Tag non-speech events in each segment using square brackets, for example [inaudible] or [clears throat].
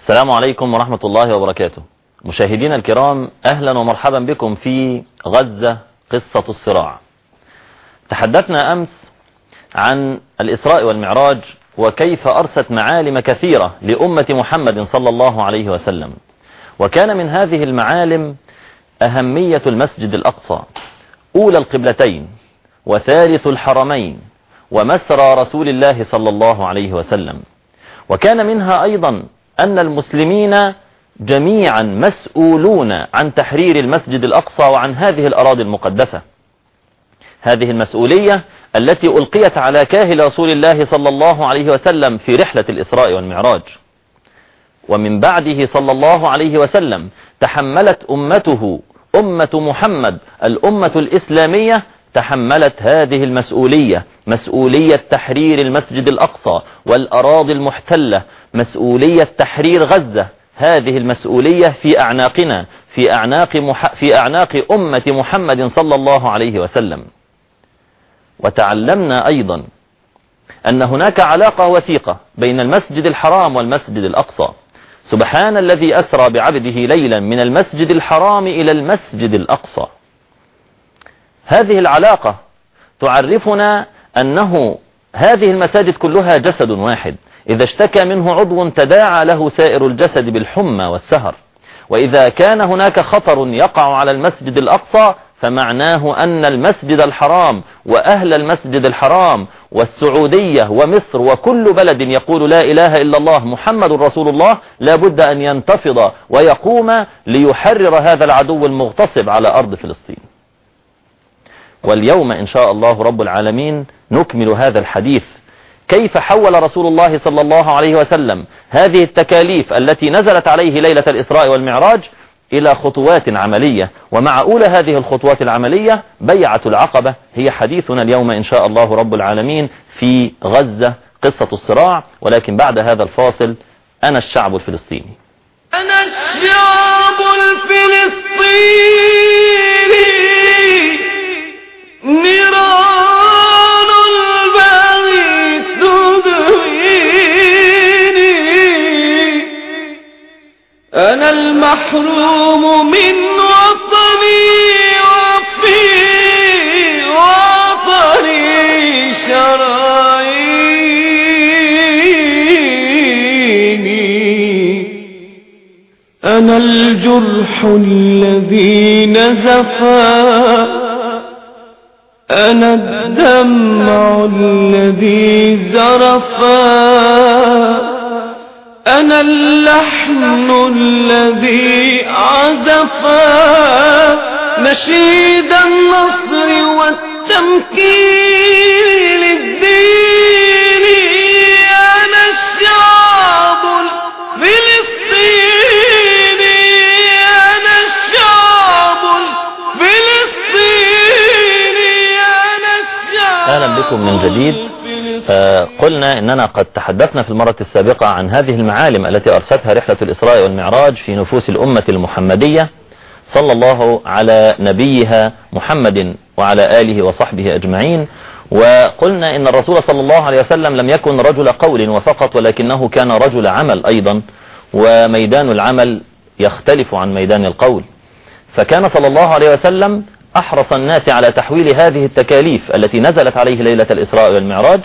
السلام عليكم ورحمة الله وبركاته. مشاهدينا الكرام أهلا ومرحبا بكم في غزة قصة الصراع. تحدثنا أمس عن الإسراء والمعراج وكيف أرست معالم كثيرة لأمة محمد صلى الله عليه وسلم. وكان من هذه المعالم أهمية المسجد الأقصى أولى القبلتين وثالث الحرمين ومسرى رسول الله صلى الله عليه وسلم. وكان منها أيضا أن المسلمين جميعا مسؤولون عن تحرير المسجد الأقصى وعن هذه الأراضي المقدسة. هذه المسؤولية التي ألقيت على كاهل رسول الله صلى الله عليه وسلم في رحلة الإسراء والمعراج. ومن بعده صلى الله عليه وسلم تحملت أمته أمة محمد الأمة الإسلامية تحملت هذه المسؤولية مسؤولية تحرير المسجد الأقصى والأراضي المحتلة مسؤولية تحرير غزة. هذه المسؤولية في أعناقنا في أعناق, مح... في أعناق أمة محمد صلى الله عليه وسلم. وتعلمنا أيضا أن هناك علاقة وثيقة بين المسجد الحرام والمسجد الأقصى. سبحان الذي أسرى بعبده ليلا من المسجد الحرام إلى المسجد الأقصى. هذه العلاقة تعرفنا أنه هذه المساجد كلها جسد واحد. إذا اشتكى منه عضو تداعى له سائر الجسد بالحمى والسهر. وإذا كان هناك خطر يقع على المسجد الأقصى فمعناه أن المسجد الحرام وأهل المسجد الحرام والسعودية ومصر وكل بلد يقول لا إله إلا الله محمد رسول الله لابد أن ينتفض ويقوم ليحرر هذا العدو المغتصب على أرض فلسطين. واليوم إن شاء الله رب العالمين نكمل هذا الحديث. كيف حول رسول الله صلى الله عليه وسلم هذه التكاليف التي نزلت عليه ليلة الإسراء والمعراج إلى خطوات عملية؟ ومع أولى هذه الخطوات العملية بيعة العقبة. هي حديثنا اليوم إن شاء الله رب العالمين في غزة قصة الصراع. ولكن بعد هذا الفاصل أنا الشعب الفلسطيني. أنا الشعب الفلسطيني. نيران البغي أنا المحروم من وطني وفي وطني شراييني. أنا الجرح الذي نزفا أنا الدمع الذي زرفا أنا اللحن الذي عزفا نشيد النصر والتمكين. قلنا أننا قد تحدثنا في المرة السابقة عن هذه المعالم التي أرستها رحلة الإسراء والمعراج في نفوس الأمة المحمدية صلى الله على نبيها محمد وعلى آله وصحبه أجمعين. وقلنا إن الرسول صلى الله عليه وسلم لم يكن رجل قول وفقط ولكنه كان رجل عمل أيضا وميدان العمل يختلف عن ميدان القول. فكان صلى الله عليه وسلم أحرص الناس على تحويل هذه التكاليف التي نزلت عليه ليلة الإسراء والمعراج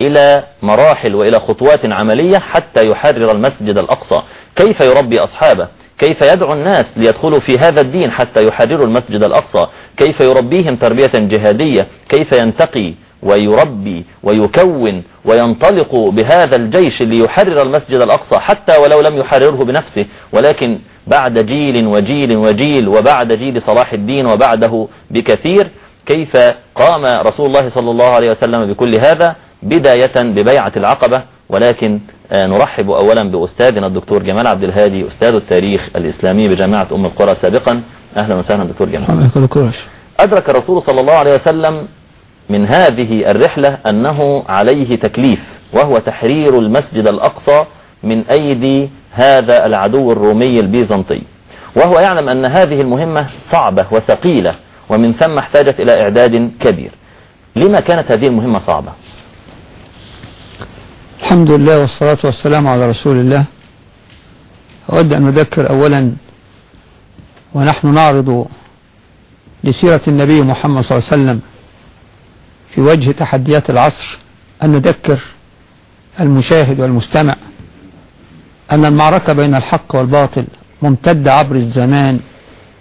إلى مراحل وإلى خطوات عملية حتى يحرر المسجد الأقصى. كيف يربي أصحابه؟ كيف يدعو الناس ليدخلوا في هذا الدين حتى يحرروا المسجد الأقصى؟ كيف يربيهم تربية جهادية؟ كيف ينتقي ويربي ويكون وينطلق بهذا الجيش ليحرر المسجد الأقصى حتى ولو لم يحرره بنفسه؟ ولكن بعد جيل وجيل وجيل وبعد جيل صلاح الدين وبعده بكثير كيف قام رسول الله صلى الله عليه وسلم بكل هذا؟ بداية ببيعة العقبة ولكن آه، نرحب أولا بأستاذنا الدكتور جمال عبد الهادي أستاذ التاريخ الإسلامي بجامعة أم القرى سابقا. أهلا وسهلا دكتور جمال. أدرك الرسول صلى الله عليه وسلم من هذه الرحلة أنه عليه تكليف وهو تحرير المسجد الأقصى من أيدي هذا العدو الرومي البيزنطي. وهو يعلم أن هذه المهمة صعبة وثقيلة ومن ثم احتاجت إلى إعداد كبير. لما كانت هذه المهمة صعبة؟ الحمد لله والصلاة والسلام على رسول الله. أود أن نذكر أولا ونحن نعرض لسيرة النبي محمد صلى الله عليه وسلم في وجه تحديات العصر أن نذكر المشاهد والمستمع أن المعركة بين الحق والباطل ممتدة عبر الزمان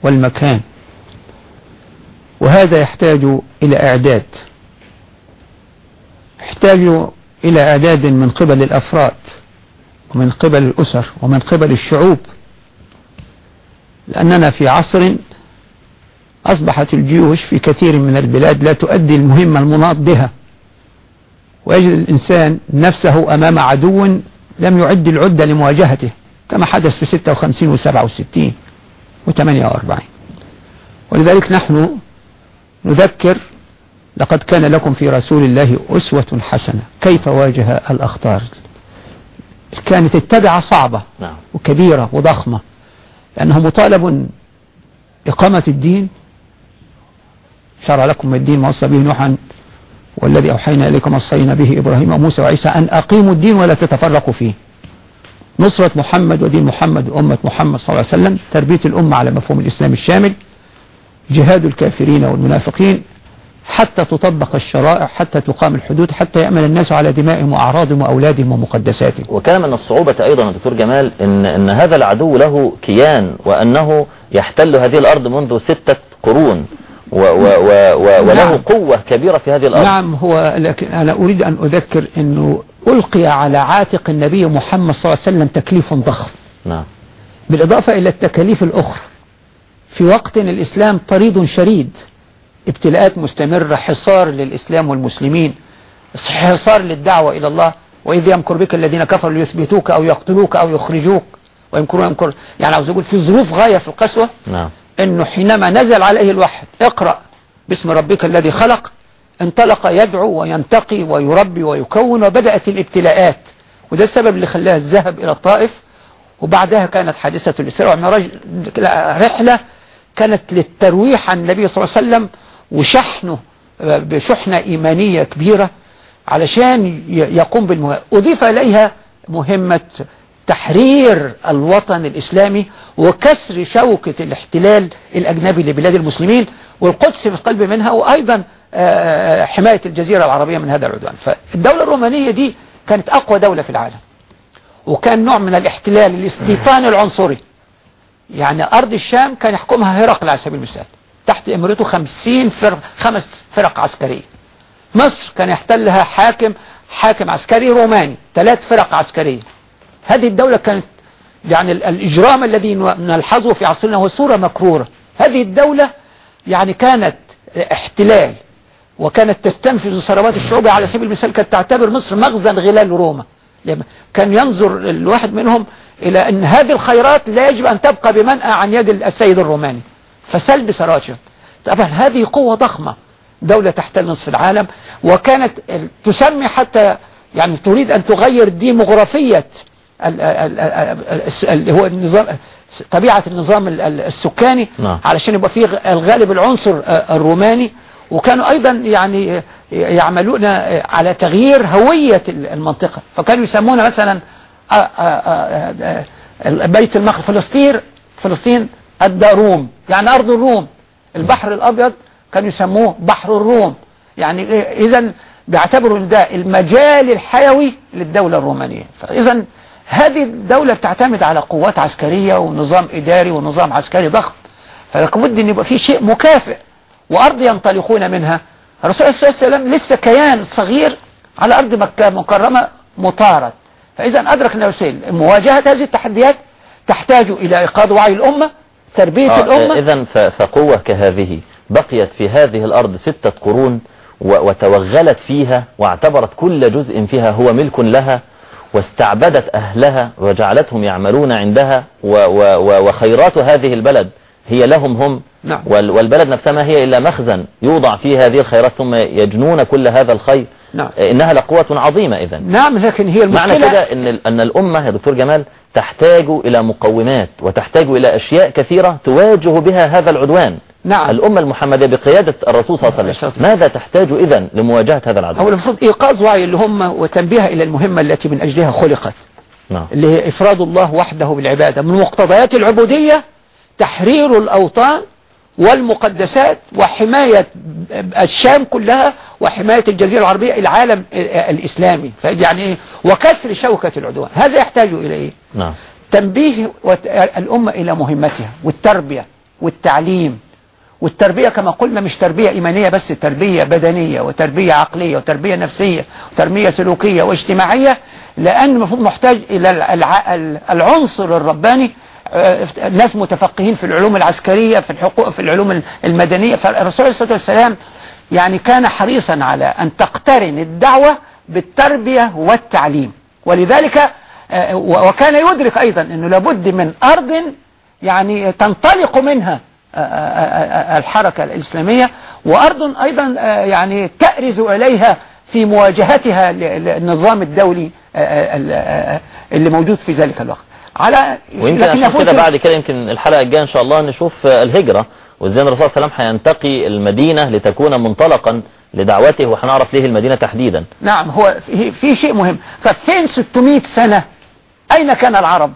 والمكان وهذا يحتاج إلى إعداد. يحتاج إلى إعداد من قبل الأفراد ومن قبل الأسر ومن قبل الشعوب. لأننا في عصر أصبحت الجيوش في كثير من البلاد لا تؤدي المهمة المناط بها ويجد الإنسان نفسه أمام عدو لم يعد العدة لمواجهته كما حدث في 56 و 67 و 48 ولذلك نحن نذكر لقد كان لكم في رسول الله أسوة حسنة. كيف واجه الأخطار؟ كانت التبعة صعبة نعم. وكبيرة وضخمة. لأنه مطالب إقامة الدين. شرع لكم الدين ما وصى به نوحا والذي أوحينا إليكم وصينا به إبراهيم وموسى وعيسى أن أقيموا الدين ولا تتفرقوا فيه. نصرة محمد ودين محمد وأمة محمد صلى الله عليه وسلم تربية الأمة على مفهوم الإسلام الشامل جهاد الكافرين والمنافقين حتى تطبق الشرائع حتى تقام الحدود حتى يأمن الناس على دمائهم وأعراضهم وأولادهم ومقدساتهم. وكان من الصعوبة أيضا دكتور جمال إن, إن هذا العدو له كيان وأنه يحتل هذه الأرض منذ ستة قرون و و و و وله نعم. قوة كبيرة في هذه الأرض. نعم هو لكن أنا أريد أن أذكر أنه ألقي على عاتق النبي محمد صلى الله عليه وسلم تكليف ضخم. نعم. بالإضافة إلى التكاليف الأخرى. في وقت الإسلام طريد شريد. ابتلاءات مستمرة حصار للإسلام والمسلمين حصار للدعوة إلى الله. وإذ يمكر بك الذين كفروا ليثبتوك أو يقتلوك أو يخرجوك. ويمكرون يمكر يعني عاوز أقول في ظروف غاية في القسوة نعم. أنه حينما نزل عليه الوحي اقرأ باسم ربك الذي خلق انطلق يدعو وينتقي ويربي ويكون وبدأت الابتلاءات. وده السبب اللي خلاه الذهب إلى الطائف. وبعدها كانت حادثة الإسراء رحلة كانت للترويح عن النبي صلى الله عليه وسلم وشحنه بشحنة إيمانية كبيرة علشان يقوم بالمهمة. أضيف إليها مهمة تحرير الوطن الإسلامي وكسر شوكة الاحتلال الأجنبي لبلاد المسلمين والقدس في القلب منها وأيضا حماية الجزيرة العربية من هذا العدوان. فالدولة الرومانية دي كانت أقوى دولة في العالم وكان نوع من الاحتلال الاستيطان العنصري. يعني أرض الشام كان يحكمها هرقل على سبيل المثال. تحت إمرته خمسين فرق خمس فرق عسكرية. مصر كان يحتلها حاكم حاكم عسكري روماني ثلاث فرق عسكرية. هذه الدولة كانت يعني ال- الإجرام الذي نلحظه في عصرنا هو صورة مكرورة. هذه الدولة يعني كانت احتلال وكانت تستنفذ ثروات الشعوب على سبيل المثال كانت تعتبر مصر مخزن غلال روما. كان ينظر الواحد منهم إلى أن هذه الخيرات لا يجب أن تبقى بمنأى عن يد السيد الروماني. فسلب ثرواتهم طبعا هذه قوة ضخمة دولة تحتل نصف العالم وكانت تسمي حتى يعني تريد أن تغير ديموغرافية اللي هو النظام طبيعة النظام ال- ال- السكاني نعم. علشان يبقى فيه الغالب العنصر آه، الروماني. وكانوا أيضا يعني آه، يعملون آه، على تغيير هوية ال- المنطقة. فكانوا يسمون مثلا بيت المقدس فلسطين فلسطين الداروم. يعني أرض الروم. البحر الأبيض كانوا يسموه بحر الروم. يعني إذا بيعتبروا ده المجال الحيوي للدولة الرومانية. فإذا هذه الدولة بتعتمد على قوات عسكرية ونظام إداري ونظام عسكري ضخم. فلابد أن يبقى في شيء مكافئ وأرض ينطلقون منها. الرسول صلى الله عليه وسلم لسه كيان صغير على أرض مكة مكرمة مطارد. فإذا أدرك النبي صلى الله عليه وسلم مواجهة هذه التحديات تحتاج إلى إيقاظ وعي الأمة. تربية الأمة. إذا فقوة كهذه بقيت في هذه الأرض ستة قرون وتوغلت فيها واعتبرت كل جزء فيها هو ملك لها واستعبدت أهلها وجعلتهم يعملون عندها وخيرات هذه البلد. هي لهم هم. نعم. وال والبلد نفسها ما هي إلا مخزن يوضع فيه هذه الخيرات ثم يجنون كل هذا الخير. نعم. إنها لقوة عظيمة إذا نعم لكن هي معنى المشكلة كده إن ال- إن الأمة يا دكتور جمال تحتاج إلى مقومات وتحتاج إلى أشياء كثيرة تواجه بها هذا العدوان. نعم. الأمة المحمدية بقيادة الرسول صلى الله عليه وسلم ماذا تحتاج إذن لمواجهة هذا هو العدو المفروض إيقاظ وعي الأمة وتنبيهها إلى المهمة التي من أجلها خلقت. نعم. اللي هي إفراد الله وحده بالعبادة من مقتضيات العبودية تحرير الأوطان والمقدسات وحماية الشام كلها وحماية الجزيرة العربية العالم الإسلامي. يعني إيه؟ وكسر شوكة العدوان. هذا يحتاج إلى إيه؟ نعم. تنبيه الأمة إلى مهمتها والتربية والتعليم. والتربية كما قلنا مش تربية إيمانية بس تربية بدنية وتربية عقلية وتربية نفسية وتربية سلوكية واجتماعية لأن المفروض محتاج إلى الع- العنصر الرباني ناس متفقهين في العلوم العسكرية في الحقوق في العلوم المدنية. فالرسول عليه الصلاة والسلام يعني كان حريصا على أن تقترن الدعوة بالتربية والتعليم. ولذلك آه، وكان يدرك أيضا أنه لابد من أرض يعني تنطلق منها آه، آه، الحركة الإسلامية وأرض أيضا يعني تأرز إليها في مواجهتها للنظام الدولي اللي موجود في ذلك الوقت. على ويمكن عشان كده بعد كده يمكن الحلقة الجاية إن شاء الله نشوف الهجرة وإزاي إن الرسول صلى الله عليه وسلم هينتقي المدينة لتكون منطلقا لدعوته وهنعرف ليه المدينة تحديدا. نعم هو في, شيء مهم. ففين 600 سنة؟ أين كان العرب؟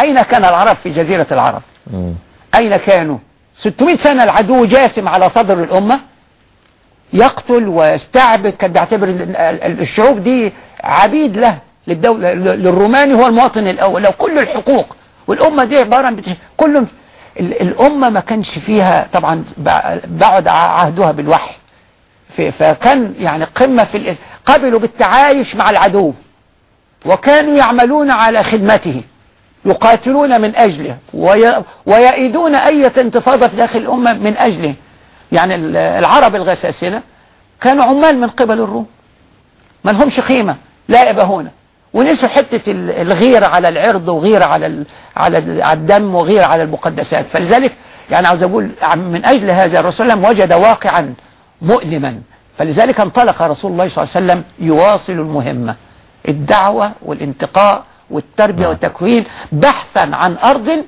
أين كان العرب في جزيرة العرب؟ مم. أين كانوا؟ 600 سنة العدو جاسم على صدر الأمة يقتل ويستعبد كان بيعتبر ال- ال- الشعوب دي عبيد له. للدولة للروماني هو المواطن الأول. لو كل الحقوق والأمة دي عبارة. كل ال- الأمة ما كانش فيها طبعا بع- بعد عهدها بالوحي. فكان يعني قمة في قبلوا بالتعايش مع العدو. وكانوا يعملون على خدمته يقاتلون من أجله وي... ويأيدون أي انتفاضة في داخل الأمة من أجله. يعني ال- العرب الغساسنة كانوا عمال من قبل الروم. ما لهمش قيمة لا يبهون. ونسوا حتة ال- الغيرة على العرض وغيرة على. على ال- على الدم وغيرة على المقدسات فلذلك يعني عاوز أقول من أجل هذا الرسول صلى الله عليه وسلم وجد واقعا مؤلما فلذلك انطلق رسول الله صلى الله عليه وسلم يواصل المهمة الدعوة والانتقاء والتربية نعم. والتكوين بحثا عن أرض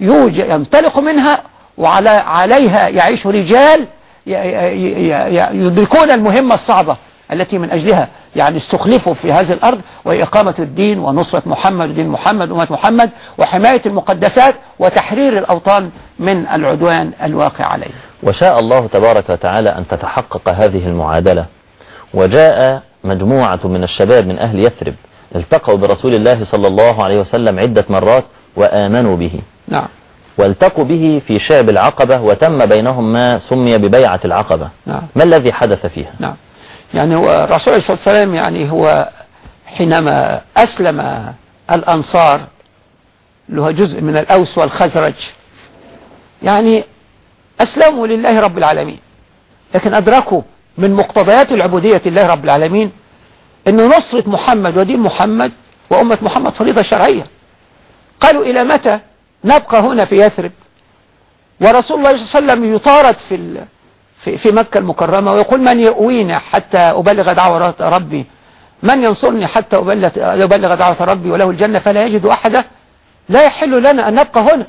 ينطلق منها وعلى عليها يعيش رجال يدركون المهمة الصعبة التي من أجلها يعني استخلفوا في هذه الأرض وإقامة الدين ونصرة محمد ودين محمد وأمة محمد وحماية المقدسات وتحرير الأوطان من العدوان الواقع عليه وشاء الله تبارك وتعالى أن تتحقق هذه المعادلة. وجاء مجموعة من الشباب من أهل يثرب التقوا برسول الله صلى الله عليه وسلم عدة مرات وآمنوا به. نعم. والتقوا به في شعب العقبة وتم بينهم ما سمي ببيعة العقبة. نعم. ما الذي حدث فيها؟ نعم. يعني هو الرسول عليه الصلاة والسلام يعني هو حينما أسلم الأنصار هو جزء من الأوس والخزرج يعني أسلموا لله رب العالمين لكن أدركوا من مقتضيات العبودية لله رب العالمين أن نصرة محمد ودين محمد وأمة محمد فريضة شرعية قالوا إلى متى نبقى هنا في يثرب ورسول الله صلى الله عليه وسلم يطارد في. في في مكة المكرمة ويقول من يؤوينا حتى أبلغ دعوة ربي؟ من ينصرني حتى أبلغ, دعوة ربي وله الجنة فلا يجد أحدا؟ لا يحل لنا أن نبقى هنا.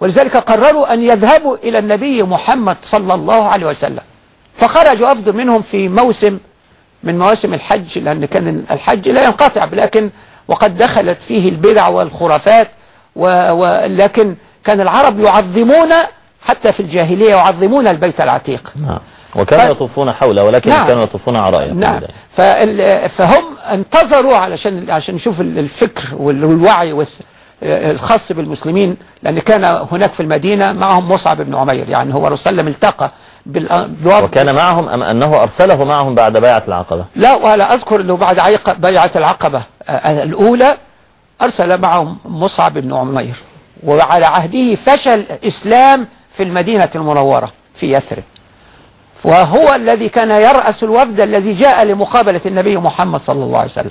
ولذلك قرروا أن يذهبوا إلى النبي محمد صلى الله عليه وسلم. فخرجوا أفضل منهم في موسم من مواسم الحج لأن كان الحج لا ينقطع لكن وقد دخلت فيه البدع والخرافات ولكن كان العرب يعظمون حتى في الجاهلية يعظمون البيت العتيق. نعم. وكانوا ف- يطوفون حوله ولكن نعم. كانوا يطوفون عرايا نعم. فال- فهم انتظروا علشان عشان نشوف ال- الفكر وال- والوعي والس- الخاص بالمسلمين لأن كان هناك في المدينة معهم مصعب بن عمير يعني هو رسول الله التقى بال- بالوضع. وكان معهم أم أنه أرسله معهم بعد بيعة العقبة؟ لا ولا أذكر أنه بعد بيعة العقبة. الأولى أرسل معهم مصعب بن عمير وعلى عهده فشل إسلام في المدينة المنورة في يثرب. وهو الذي كان يرأس الوفد الذي جاء لمقابلة النبي محمد صلى الله عليه وسلم.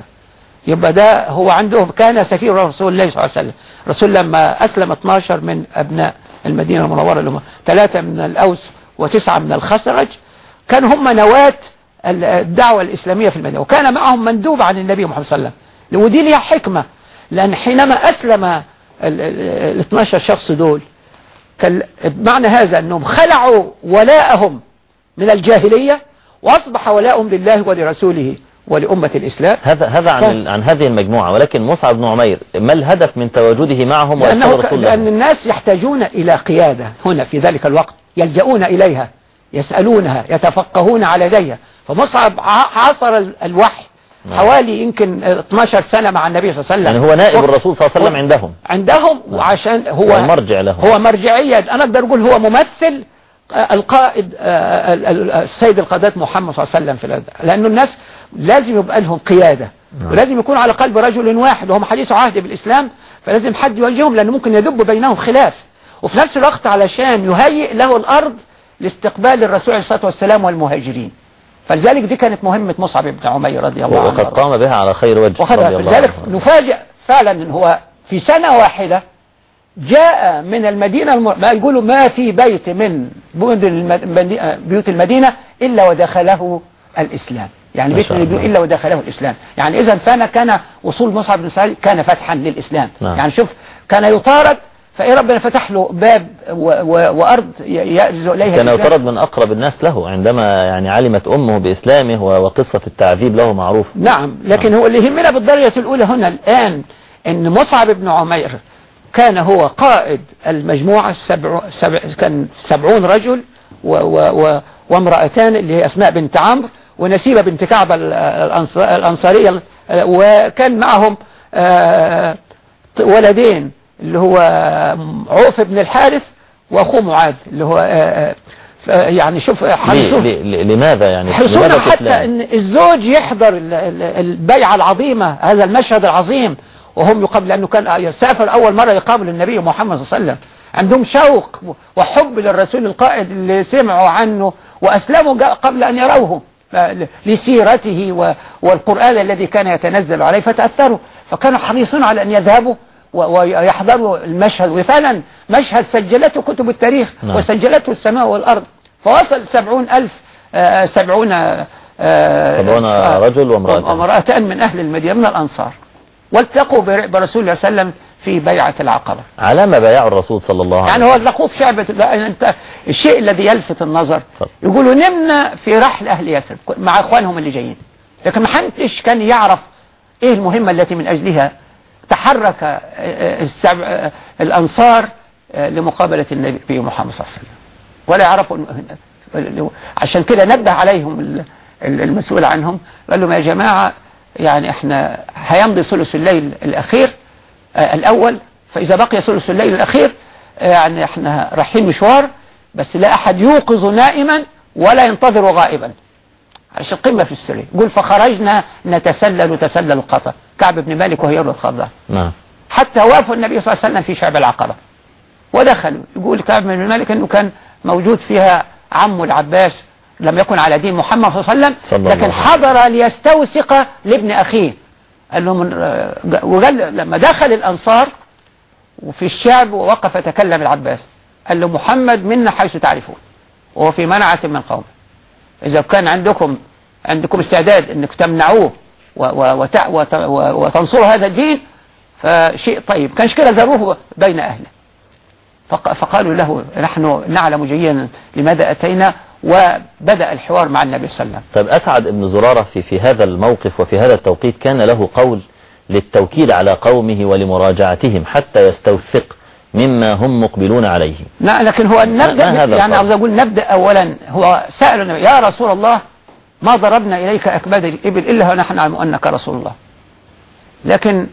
يبقى ده هو عنده كان سفير رسول الله صلى الله عليه وسلم. رسول لما أسلم 12 من أبناء المدينة المنورة اللي هم ثلاثة من الأوس وتسعة من الخزرج كان هم نواة الدعوة الإسلامية في المدينة. وكان معهم مندوب عن النبي محمد صلى الله عليه وسلم. ودي ليها حكمة لأن حينما أسلم ال 12 شخص دول بمعنى هذا أنهم خلعوا ولاءهم من الجاهلية وأصبح ولاءهم لله ولرسوله ولأمة الإسلام هذا هذا عن. ال- عن هذه المجموعة ولكن مصعب بن عمير ما الهدف من تواجده معهم لأنه ك- لأن الناس يحتاجون إلى قيادة هنا في ذلك الوقت يلجؤون إليها يسألونها يتفقهون على يديها فمصعب ع- عاصر ال- الوحي. حوالي يمكن 12 سنة مع النبي صلى الله عليه وسلم. يعني هو نائب الرسول صلى الله عليه وسلم عندهم. عندهم وعشان هو والمرجع لهم. هو مرجعية أنا أقدر أقول هو ممثل آه، القائد آه، ال- السيد القادات محمد صلى الله عليه وسلم في لأنه الناس لازم يبقى لهم قيادة. نعم. ولازم يكون على قلب رجل واحد وهم حديث عهد بالإسلام فلازم حد يوجههم لأنه ممكن يدب بينهم خلاف. وفي نفس الوقت علشان يهيئ له الأرض لاستقبال الرسول عليه الصلاة والسلام والمهاجرين. فلذلك دي كانت مهمة مصعب بن عمير رضي الله عنه وقد قام بها على خير وجه لذلك عنه. نفاجئ فعلا إن هو في سنة واحدة جاء من المدينة الم... ما يقولوا ما في بيت من بيوت المد- بيوت المدينة إلا ودخله الإسلام يعني بيت من البيوت. إلا ودخله الإسلام يعني إذا فأنا كان وصول مصعب بن سعيد كان فتحا للإسلام نعم. يعني شوف كان يطارد فإيه ربنا فتح له باب و... و... وأرض ي- يأرزو إليها كان. يطرد من أقرب الناس له عندما يعني علمت أمه بإسلامه و- وقصة التعذيب له معروف نعم لكن هو اللي يهمنا بالدرجة الأولى هنا الآن أن مصعب بن عمير كان هو قائد المجموعة السبع سبع كان سبعون رجل و و و وامرأتان اللي هي أسماء بنت عمرو ونسيبة بنت كعب ال- الأنص- الأنصارية وكان معهم آه، ولدين اللي هو عوف بن الحارث وأخوه معاذ اللي هو آه، آه، ف- يعني شوف حرصوا لماذا يعني؟ حرصونا حتى؟ إن الزوج يحضر ال- ال- البيعة العظيمة هذا المشهد العظيم وهم يقابل لأنه كان سافر أول مرة يقابل النبي محمد صلى الله عليه وسلم. عندهم شوق وحب للرسول القائد اللي سمعوا عنه وأسلموا جا- قبل أن يروه لسيرته والقرآن الذي كان يتنزل عليه فتأثروا. فكانوا حريصون على أن يذهبوا. ويحضروا المشهد. وفعلا مشهد سجلته كتب التاريخ نعم. وسجلته السماء والأرض. فوصل سبعون ألف آه، سبعون آه، سبعون آه، رجل وامرأتان. وامرأتان من أهل المدينة من الأنصار. والتقوا بر- برسول الله صلى الله عليه وسلم في بيعة العقبة. على ما بايعوا الرسول صلى الله عليه يعني وسلم. هو لقوه في شعبة أنت الشيء الذي يلفت النظر. يقولوا نمنا في رحل أهل يثرب مع إخوانهم اللي جايين. لكن ما حدش كان يعرف إيه المهمة التي من أجلها. تحرك آه، آه، آه، الأنصار لمقابلة النبي محمد صلى الله عليه وسلم. ولا يعرفوا عشان كده نبه عليهم ال- ال- المسؤول عنهم. قال لهم يا جماعة يعني إحنا هيمضي ثلث الليل الأخير الأول. فإذا بقي ثلث الليل الأخير يعني إحنا رايحين مشوار بس لا أحد يوقظ نائما ولا ينتظر غائبا. عشان قمة في السرية يقول فخرجنا نتسلل تسلل القطر. كعب بن مالك وهي الخضراء. نعم. حتى وافوا النبي صلى الله عليه وسلم في شعب العقبة. ودخلوا. يقول كعب بن مالك أنه كان موجود فيها عمه العباس لم يكن على دين محمد صلى الله عليه وسلم لكن. حضر ليستوثق لابن أخيه. قال لهم وقال لما دخل الأنصار وفي الشعب ووقف يتكلم العباس قال له محمد منا حيث تعرفون وهو في منعة من قومه. إذا كان عندكم عندكم استعداد أنك تمنعوه وتنصروا هذا الدين فشيء طيب. كانش كده ذروه بين أهله. فق فقالوا له نحن نعلم جيدا لماذا أتينا وبدأ الحوار مع النبي صلى الله عليه وسلم. طيب أسعد بن زرارة في, في هذا الموقف وفي هذا التوقيت كان له قول للتوكيل على قومه ولمراجعتهم حتى يستوثق مما هم مقبلون عليه. لا لكن هو نبدأ يعني؟ عاوز أقول نبدأ أولا. هو سأل النبي يا رسول الله ما ضربنا إليك أكباد الإبل إلا ونحن نعلم أنك رسول الله. لكن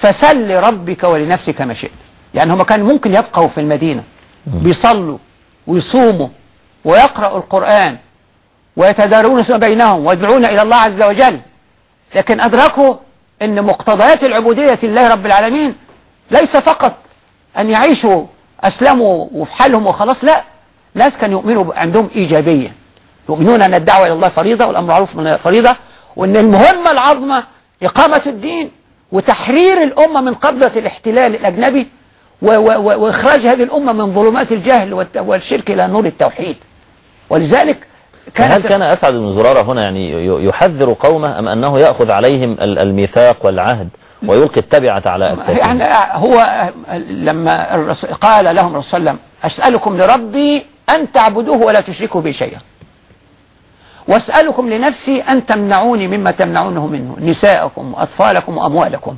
فسل لربك ولنفسك ما شئت. يعني هم كان ممكن يبقوا في المدينة بيصلوا ويصوموا ويقرأوا القرآن ويتدارون بينهم ويدعون إلى الله عز وجل. لكن أدركوا أن مقتضيات العبودية لله رب العالمين ليس فقط أن يعيشوا أسلموا وفي حالهم وخلاص لا. ناس كانوا يؤمنوا عندهم إيجابية. يؤمنون أن الدعوة إلى الله فريضة والأمر معروف من فريضة وأن المهمة العظمى إقامة الدين وتحرير الأمة من قبضة الاحتلال الأجنبي وإخراج هذه الأمة من ظلمات الجهل والشرك إلى نور التوحيد. ولذلك هل كانت كان أسعد بن زرارة هنا يعني يحذر قومه أم أنه يأخذ عليهم ال- الميثاق والعهد؟ ويلقي التبعة على أكتافهم يعني هو لما قال لهم الرسول صلى الله عليه وسلم أسألكم لربي أن تعبدوه ولا تشركوا به شيئا. وأسألكم لنفسي أن تمنعوني مما تمنعونه منه نساءكم وأطفالكم وأموالكم.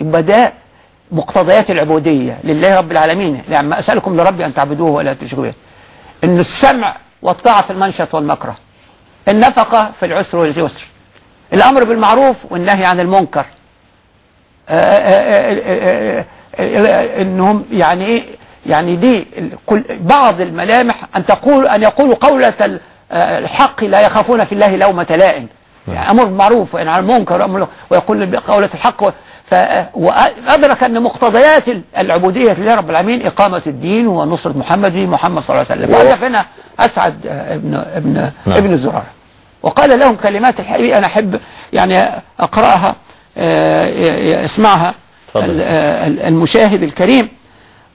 يبقى ده مقتضيات العبودية لله رب العالمين. لما أسألكم لربي أن تعبدوه ولا تشركوا به إن السمع والطاعة في المنشط والمكره. النفقة في العسر واليسر. الأمر بالمعروف والنهي عن المنكر. إنهم يعني إيه؟ يعني دي كل بعض الملامح أن تقول أن يقولوا قولة الحق لا يخافون في الله لومة لائم. يعني أمر بالمعروف وان عن المنكر أمر ويقول قولة الحق. وأدرك أن مقتضيات العبودية لله رب العالمين إقامة الدين ونصرة محمد محمد صلى الله عليه وسلم. هنا أسعد ابن ابن نعم. ابن الزرار وقال لهم كلمات الحقيقة أنا أحب يعني أقرأها. اسمعها. المشاهد الكريم.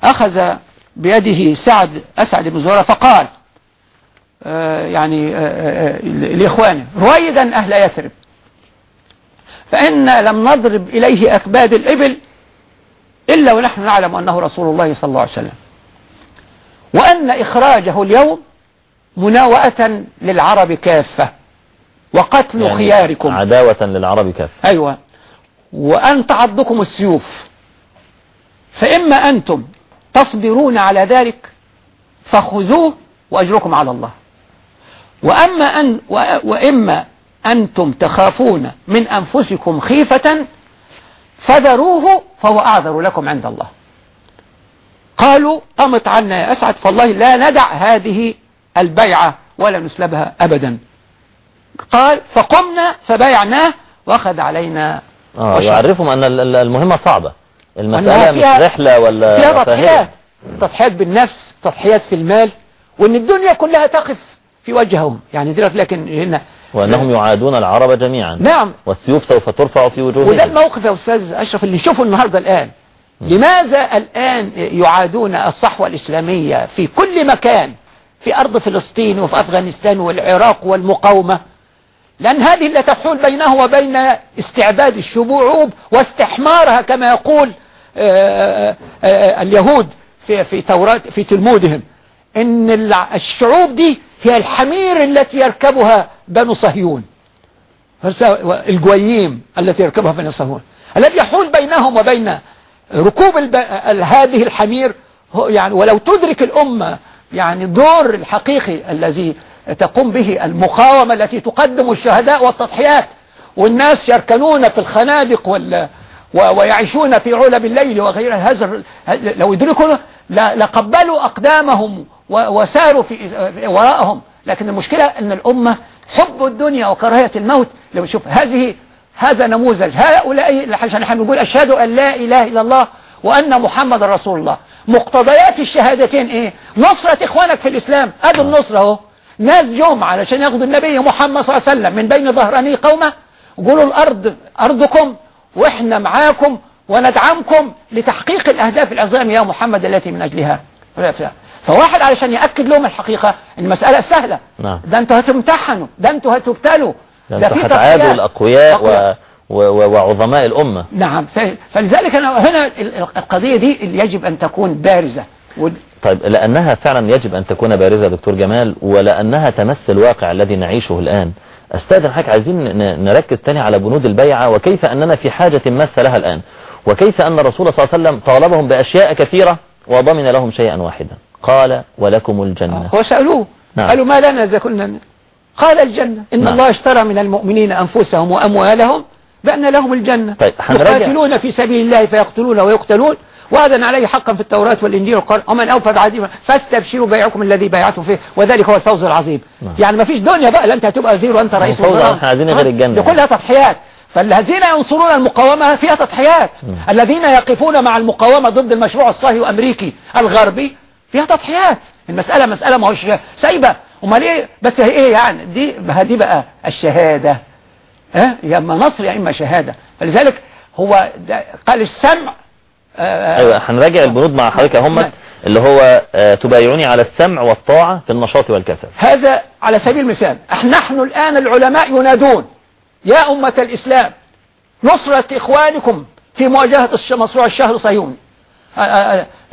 أخذ بيده سعد أسعد بن زرارة فقال يعني لإخوانه رويدا أهل يثرب فإن لم نضرب إليه أكباد الإبل إلا ونحن نعلم أنه رسول الله صلى الله عليه وسلم. وأن إخراجه اليوم مناوئة للعرب كافة وقتل يعني خياركم. عداوة للعرب كافة. أيوة. وأن تعضكم السيوف. فإما أنتم تصبرون على ذلك فخذوه وأجركم على الله. وأما أن وإما أنتم تخافون من أنفسكم خيفة فذروه فهو أعذر لكم عند الله. قالوا قمت عنا يا أسعد فالله لا ندع هذه البيعة ولا نسلبها أبدا. قال فقمنا فبايعناه وأخذ علينا آه يعرفهم أن المهمة صعبة. المسألة مش رحلة ولا فيها تضحيات. تضحيات بالنفس تضحيات في المال وإن الدنيا كلها تقف في وجههم. يعني دلوقتي لكن هنا وأنهم يعادون العرب جميعا. نعم. والسيوف سوف ترفع في وجوههم. وده الموقف يا أستاذ أشرف اللي نشوفه النهاردة الآن. لماذا الآن يعادون الصحوة الإسلامية في كل مكان؟ في أرض فلسطين وفي أفغانستان والعراق والمقاومة. لأن هذه اللي تحول بينه وبين استعباد الشعوب واستحمارها كما يقول آآ آآ اليهود في في توراة في تلمودهم إن الشعوب دي هي الحمير التي يركبها بنو صهيون الجويم التي يركبها بنو صهيون الذي يحول بينهم وبين ركوب. هذه الحمير يعني ولو تدرك الأمة يعني دور الحقيقي الذي تقوم به المقاومة التي تقدم الشهداء والتضحيات. والناس يركنون في الخنادق وال... ويعيشون في علب الليل وغير هذا لو يدركوا لقبلوا أقدامهم. وساروا في وراءهم. لكن المشكلة أن الأمة حب الدنيا وكراهية الموت. لو شوف هذه هذا نموذج. هؤلاء عشان نحن نقول أشهد أن لا إله إلا الله وأن محمد رسول الله. مقتضيات الشهادتين إيه؟ نصرة إخوانك في الإسلام. أدوا النصرة أهو. ناس جم علشان ياخدوا النبي محمد صلى الله عليه وسلم من بين ظهراني قومه وقولوا الأرض أرضكم وإحنا معاكم وندعمكم لتحقيق الأهداف العظام يا محمد التي من أجلها. فواحد علشان يأكد لهم الحقيقة المسألة سهلة. نعم. ده أنتوا هتمتحنوا ده أنتوا هتبتلوا. ده أنتوا هتعادوا الأقوياء و... و... وعظماء الأمة. نعم. فلذلك أنا هنا القضية دي اللي يجب أن تكون بارزة. طيب لأنها فعلا يجب أن تكون بارزة دكتور جمال ولأنها تمس الواقع الذي نعيشه الآن. استاذن حضرتك عايزين نركز تاني على بنود البيعة وكيف أننا في حاجة ماسة لها الآن. وكيف أن الرسول صلى الله عليه وسلم طالبهم بأشياء كثيرة وضمن لهم شيئا واحدا. قال ولكم الجنة. هو سألوه. نعم. قالوا ما لنا إذا كنا قال الجنة. إن نعم. الله اشترى من المؤمنين أنفسهم وأموالهم بأن لهم الجنة. طيب يقاتلون في سبيل الله فيقتلون ويقتلون. وعدا عليه حقا في التوراة والإنجيل والقرآن. ومن أوفى بعهده فاستبشروا بيعكم الذي بايعتم فيه. وذلك هو الفوز العظيم. نعم. يعني ما فيش دنيا بقى. لا أنت هتبقى وزير وأنت رئيس وزراء عايزين غير الجنة. دي كلها تضحيات. فالذين ينصرون المقاومة فيها تضحيات. الذين يقفون مع المقاومة ضد المشروع الصهيوني الأمريكي الغربي فيها تضحيات. المسألة مسألة ما هوش سايبة. أمال إيه؟ بس هي إيه يعني؟ دي دي بقى الشهادة. ها؟ يا إما نصر يا إما شهادة. فلذلك هو قال السمع أيوه هنراجع البنود مع حضرتك هم اللي هو آه تبايعوني على السمع والطاعة في النشاط والكسل هذا على سبيل المثال نحن الآن العلماء ينادون يا أمة الإسلام نصرة إخوانكم في مواجهة مشروع الشهر الصهيوني آه،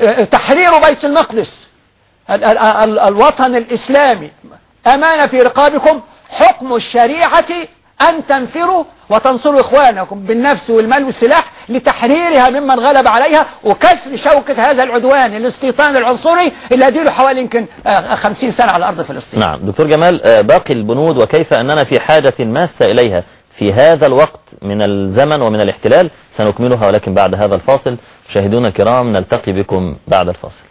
آه، تحرير بيت المقدس ال- ال- ال- الوطن الإسلامي أمانة في رقابكم حكم الشريعة أن تنفروا وتنصروا إخوانكم بالنفس والمال والسلاح لتحريرها ممن غلب عليها وكسر شوكة هذا العدوان الاستيطان العنصري اللي أديله حوالي يمكن آه، خمسين سنة على أرض فلسطين. نعم. دكتور جمال آه، باقي البنود وكيف أننا في حاجة ماسة إليها في هذا الوقت من الزمن ومن الاحتلال؟ سنكملها ولكن بعد هذا الفاصل. مشاهدونا الكرام نلتقي بكم بعد الفاصل.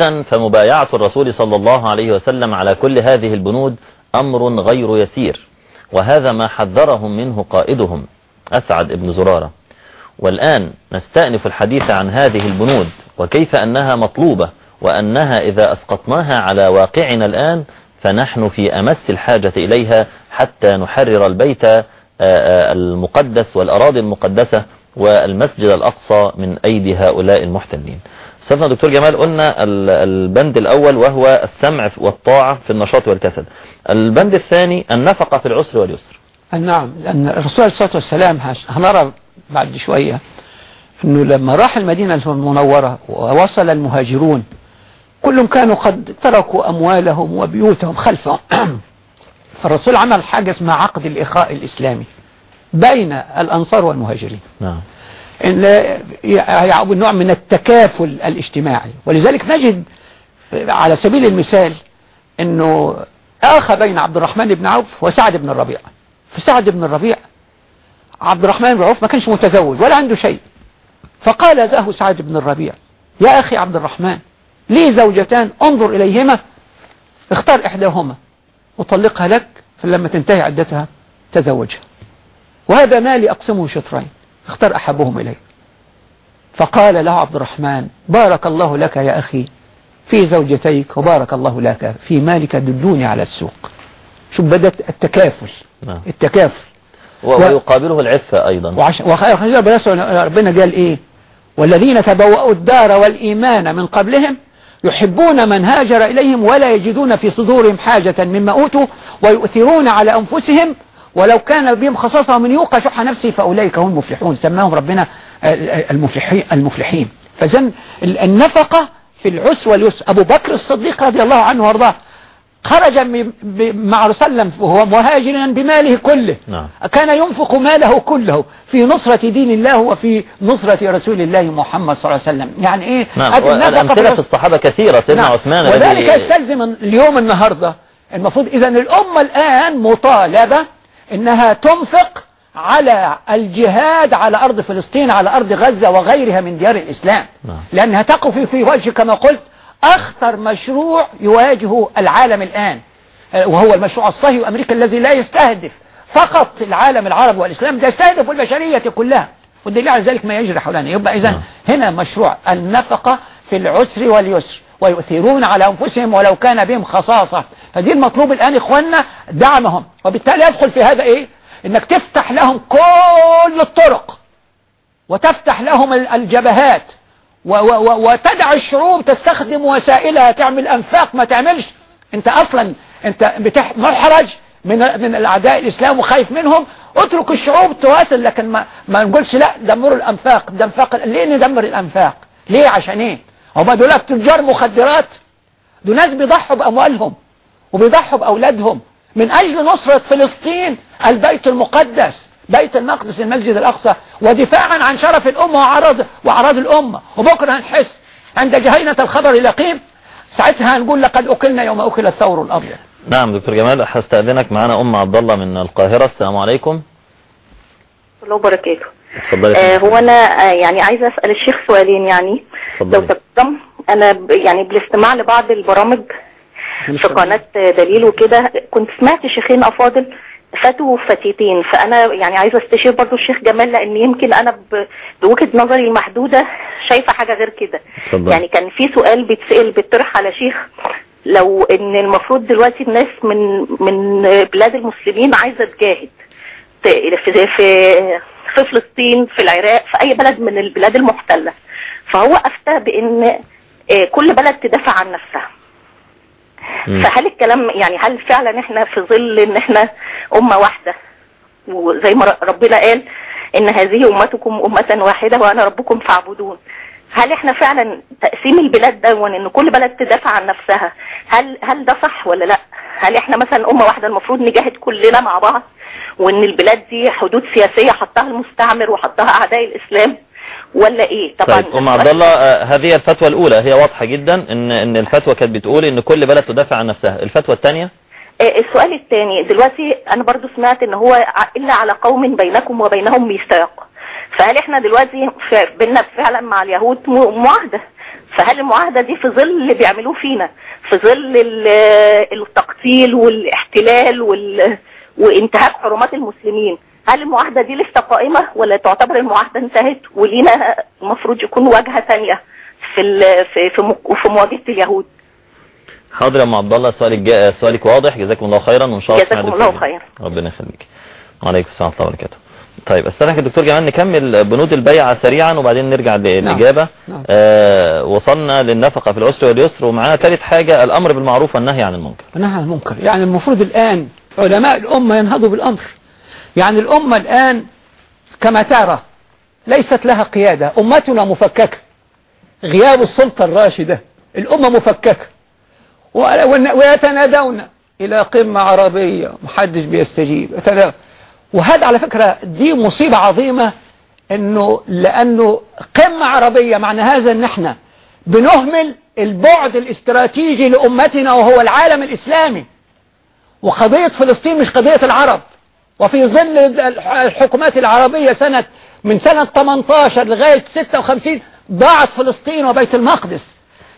إذا فمبايعة الرسول صلى الله عليه وسلم على كل هذه البنود أمر غير يسير وهذا ما حذرهم منه قائدهم أسعد بن زرارة. والآن نستأنف الحديث عن هذه البنود وكيف أنها مطلوبة وأنها إذا أسقطناها على واقعنا الآن فنحن في أمس الحاجة إليها حتى نحرر البيت آه، آه، المقدس والأراضي المقدسة والمسجد الأقصى من أيدي هؤلاء المحتلين. استاذنا دكتور جمال قلنا ال- البند الأول وهو السمع والطاعة في النشاط والكسل. البند الثاني النفقة في العسر واليسر. نعم لأن الرسول عليه الصلاة والسلام هنرى بعد شوية أنه لما راح المدينة المنورة ووصل المهاجرون كلهم كانوا قد تركوا أموالهم وبيوتهم خلفهم. [clears throat] فالرسول عمل حاجة اسمها عقد الإخاء الإسلامي بين الأنصار والمهاجرين. نعم. يعود نوع من التكافل الاجتماعي. ولذلك نجد على سبيل المثال أنه آخى بين عبد الرحمن بن عوف وسعد بن الربيع. فسعد بن الربيع عبد الرحمن بن عوف ما كانش متزوج ولا عنده شيء. فقال له سعد بن الربيع يا أخي عبد الرحمن لي زوجتان انظر إليهما اختار إحداهما وطلقها لك فلما تنتهي عدتها تزوجها. وهذا مالي أقسمه شطرين. اختار أحبهم إليك. فقال له عبد الرحمن بارك الله لك يا أخي في زوجتيك وبارك الله لك في مالك دلوني على السوق. شوف بدأت التكافل. نعم. التكافل. ويقابله العفة أيضا. وعشان ربنا قال إيه؟ والذين تبوأوا الدار والإيمان من قبلهم يحبون من هاجر إليهم ولا يجدون في صدورهم حاجة مما أوتوا ويؤثرون على أنفسهم ولو كان بهم خصاصة من يوقع شح نفسه فأولئك هم المفلحون. سماهم ربنا المفلحين, المفلحين. فزن النفقة في العسر واليسر. أبو بكر الصديق رضي الله عنه وأرضاه خرج مع رسول الله وهو مهاجرا بماله كله. نعم. كان ينفق ماله كله في نصرة دين الله وفي نصرة رسول الله محمد صلى الله عليه وسلم. يعني إيه؟ نعم. النفقة في. الصحابة كثيرة سيدنا نعم. عثمان وذلك يستلزم اليوم النهاردة. المفروض إذا الأمة الآن مطالبة إنها تنفق على الجهاد على أرض فلسطين على أرض غزة وغيرها من ديار الإسلام. نعم. لأنها تقف في وجه كما قلت أخطر مشروع يواجه العالم الآن. آه، وهو المشروع الصهيوني الأمريكي الذي لا يستهدف فقط العالم العربي والإسلام ده يستهدف البشرية كلها. والدليل على ذلك ما يجري حولنا. يبقى إذا نعم. هنا مشروع النفقة في العسر واليسر. ويؤثرون على أنفسهم ولو كان بهم خصاصة. فدي المطلوب الآن إخواننا دعمهم. وبالتالي يدخل في هذا إيه؟ إنك تفتح لهم كل الطرق. وتفتح لهم ال- الجبهات. وتدع الشعوب تستخدم وسائلها تعمل أنفاق ما تعملش. أنت أصلا بتح محرج من من الأعداء الإسلام وخايف منهم. اترك الشعوب تواصل. لكن ما ما نقولش لا دمروا الأنفاق. ده انفاق ليه ندمر الأنفاق؟ ليه؟ عشان إيه؟ هم دول تجار مخدرات. دول ناس بيضحوا بأموالهم وبيضحوا بأولادهم. من أجل نصرة فلسطين البيت المقدس بيت المقدس المسجد الأقصى. ودفاعا عن شرف الأمة وأعراض, وأعراض الأمة. وبكرة هنحس عند جهينة الخبر اليقين. ساعتها هنقول لقد أكلنا يوم أكل الثور الأبيض. نعم دكتور جمال هستأذنك معنا أم عبد الله من القاهرة. السلام عليكم. الله وبركاته آه هو أنا آه يعني عايزة أسأل الشيخ سؤالين يعني اتفضلي. لو تقدم أنا يعني بالاستماع لبعض البرامج في قناة دليل وكده كنت سمعت شيخين أفاضل فاتوا فتيتين فأنا يعني عايزة أستشير برضو الشيخ جمال لأن يمكن أنا بوجهة نظري المحدوده شايفة حاجة غير كده. يعني كان في سؤال بيتسأل بيطرح على شيخ لو إن المفروض دلوقتي الناس من من بلاد المسلمين عايزة تجاهد في في في فلسطين في العراق في أي بلد من البلاد المحتلة. فهو أفتى بإن آه، كل بلد تدافع عن نفسها. فهل الكلام يعني هل فعلا إحنا في ظل إن إحنا أمة واحدة؟ وزي ما ربنا قال إن هذه أمتكم أمة واحدة وأنا ربكم فاعبدون. هل إحنا فعلا تقسيم البلاد ده وإن إن كل بلد تدافع عن نفسها هل هل ده صح ولا لا؟ هل إحنا مثلا أمة واحدة المفروض نجاهد كلنا مع بعض؟ وإن البلاد دي حدود سياسية حطها المستعمر وحطها أعداء الإسلام ولا إيه؟ طبعا طيب أم عبد الله آه، هذه الفتوى الأولى هي واضحة جدا إن إن الفتوى كانت بتقول إن كل بلد تدافع عن نفسها. الفتوى الثانية؟ آه، السؤال الثاني دلوقتي أنا برضو سمعت إن هو إلا على قوم بينكم وبينهم ميثاق. فهل إحنا دلوقتي بينا فعلا مع اليهود معاهدة؟ فهل المعاهدة دي في ظل اللي بيعملوه فينا في ظل ال- التقتيل والاحتلال وال وانتهاك حرمات المسلمين. هل المعاهدة دي لسه قائمة ولا تعتبر المعاهدة انتهت ولينا المفروض يكون واجهة ثانية في في في في مواجهة اليهود؟ حاضر يا أم عبد الله سؤالك جا... سؤالك واضح. جزاكم الله خيرا وإن شاء الله جزاكم الله الدكتور خيرا. ربنا يخليك. وعليكم السلام ورحمة الله وبركاته. طيب استنى يا دكتور جمال نكمل بنود البيعة سريعا وبعدين نرجع للإجابة نعم. آه وصلنا للنفقة في العسر واليسر ومعانا ثالث حاجة الأمر بالمعروف والنهي عن المنكر. نهى عن المنكر. يعني المفروض الآن علماء الأمة ينهضوا بالأمر. يعني الأمة الآن كما ترى ليست لها قيادة. أمتنا مفككة. غياب السلطة الراشدة. الأمة مفككة. ويتنادون إلى قمة عربية. محدش بيستجيب. وهذا على فكرة دي مصيبة عظيمة إنه لأنه قمة عربية معنى هذا ان إحنا بنهمل البعد الاستراتيجي لأمتنا وهو العالم الإسلامي. وقضية فلسطين مش قضية العرب. وفي ظل الحكومات العربية سنة من سنة 18 لغاية 56 ضاعت فلسطين وبيت المقدس.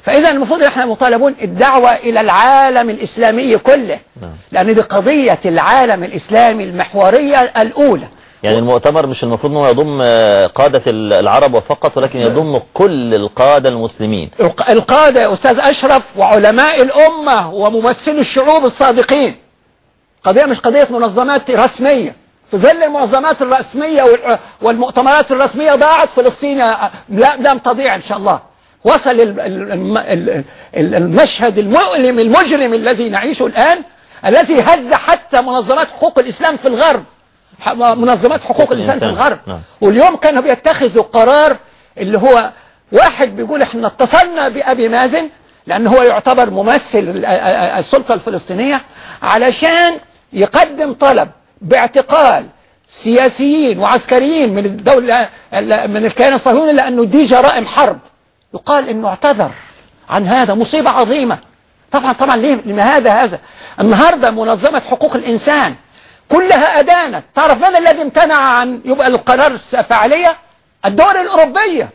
فإذا المفروض إحنا مطالبون الدعوة إلى العالم الإسلامي كله. نعم. لأن دي قضية العالم الإسلامي المحورية الأولى. يعني المؤتمر مش المفروض انه يضم آه، قادة العرب فقط ولكن يضم كل القادة المسلمين. الق- القادة يا أستاذ أشرف وعلماء الأمة وممثلي الشعوب الصادقين. قضية مش قضية منظمات رسمية في ظل المنظمات الرسمية والمؤتمرات الرسمية ضاعت فلسطين لا لم تضيع إن شاء الله وصل ال- ال- الم- ال- ال- المشهد المؤلم المجرم الذي نعيشه الآن الذي هز حتى منظمات حقوق الإسلام في الغرب منظمات حقوق الإنسان في. الغرب نعم. واليوم كانوا بيتخذوا قرار اللي هو واحد بيقول إحنا اتصلنا بأبي مازن لأن هو يعتبر ممثل ال- ال- السلطة الفلسطينية علشان يقدم طلب باعتقال سياسيين وعسكريين من الدولة ال- من الكيان الصهيوني لأنه دي جرائم حرب. يقال إنه اعتذر عن هذا مصيبة عظيمة. طبعا طبعا ليه؟ لماذا هذا النهاردة منظمة حقوق الإنسان كلها أدانت. تعرف من الذي امتنع عن يبقى القرار فعالية الدول الأوروبية.